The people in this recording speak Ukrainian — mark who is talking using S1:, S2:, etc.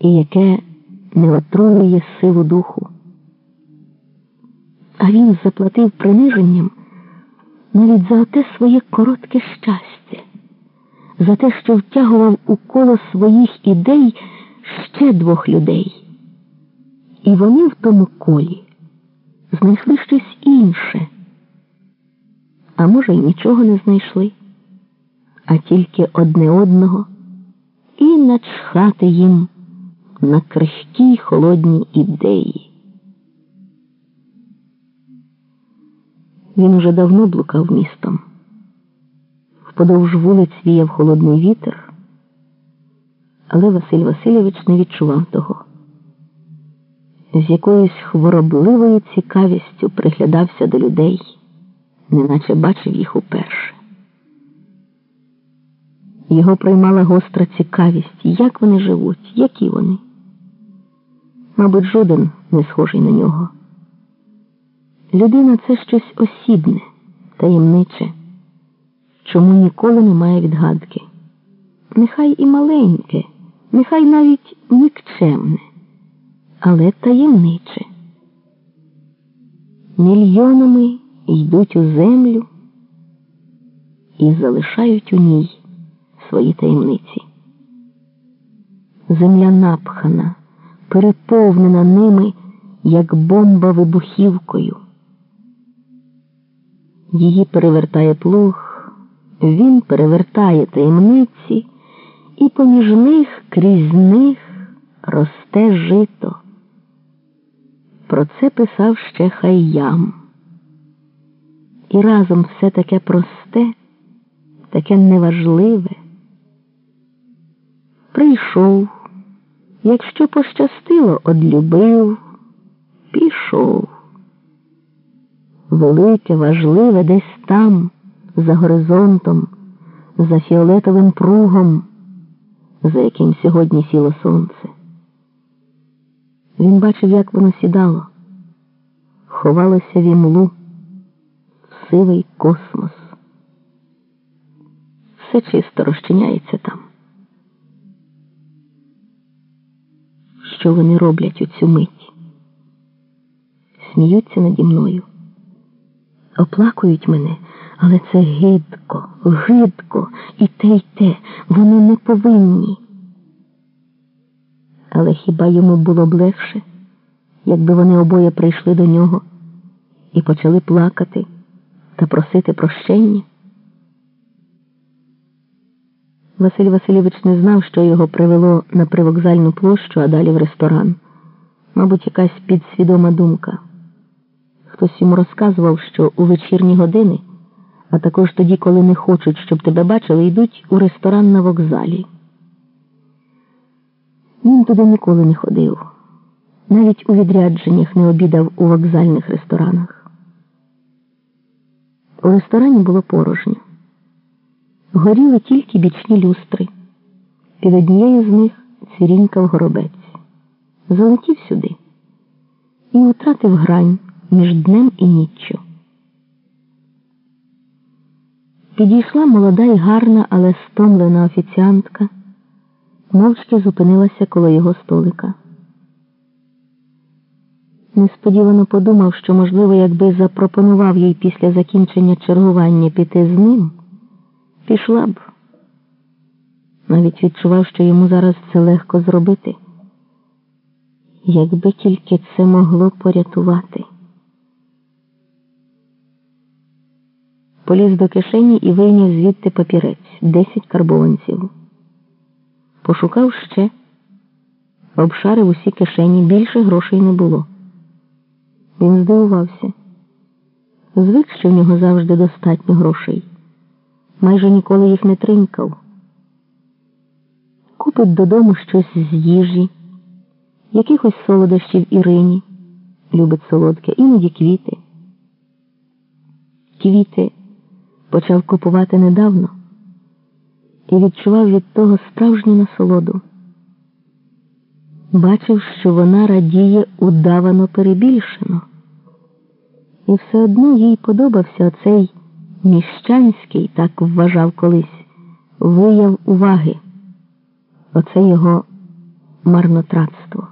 S1: і яке не отруює силу духу. А він заплатив приниженням навіть за те своє коротке щастя, за те, що втягував у коло своїх ідей ще двох людей. І вони в тому колі знайшли щось інше, а може, й нічого не знайшли, а тільки одне одного і начхати їм на крихкі й холодні ідеї. Він уже давно блукав містом. Вподовж вулиць віяв холодний вітер, але Василь Васильович не відчував того. З якоюсь хворобливою цікавістю приглядався до людей, неначе бачив їх уперше. Його приймала гостра цікавість, як вони живуть, які вони. Мабуть, жоден не схожий на нього. Людина це щось осібне, таємниче, чому ніколи немає відгадки. Нехай і маленьке, нехай навіть нікчемне, але таємниче. Мільйонами йдуть у землю і залишають у ній свої таємниці. Земля напхана, переповнена ними, як бомба вибухівкою. Її перевертає плуг, він перевертає таємниці, і поміж них крізь них росте жито. Про це писав ще Хайям. І разом все таке просте, таке неважливе. Прийшов, якщо пощастило, одлюбив, пішов велике, важливе десь там, за горизонтом, за фіолетовим пругом, за яким сьогодні сіло сонце. Він бачив, як воно сідало, ховалося в імлу, в сивий космос. Все чисто розчиняється там. Що вони роблять у цю мить? Сміються наді мною оплакують мене, але це гидко, гидко і те й те. Вони не повинні. Але хіба йому було б легше, якби вони обоє прийшли до нього і почали плакати та просити прощення? Василь Васильович не знав, що його привело на привокзальну площу, а далі в ресторан. Мабуть, якась підсвідома думка. Хтось йому розказував, що у вечірні години, а також тоді, коли не хочуть, щоб тебе бачили, йдуть у ресторан на вокзалі. Він туди ніколи не ходив, навіть у відрядженнях не обідав у вокзальних ресторанах. У ресторані було порожньо. Горіли тільки бічні люстри. Під однією з них цвірінькав горобець. Залетів сюди і втратив грань між днем і ніччю. Підійшла молода й гарна, але стомлена офіціантка, мовчки зупинилася коло його столика. Несподівано подумав, що, можливо, якби запропонував їй після закінчення чергування піти з ним, пішла б. Навіть відчував, що йому зараз це легко зробити, якби тільки це могло порятувати. поліз до кишені і вийняв звідти папірець десять карбованців. Пошукав ще, обшарив усі кишені, більше грошей не було. Він здивувався. Звик, що в нього завжди достатньо грошей. Майже ніколи їх не тринкав. Купить додому щось з їжі, якихось солодощів Ірині, любить солодке, іноді квіти. Квіти почав купувати недавно і відчував від того справжню насолоду. Бачив, що вона радіє удавано перебільшено, і все одно їй подобався оцей міщанський, так вважав колись, вияв уваги, оце його марнотратство.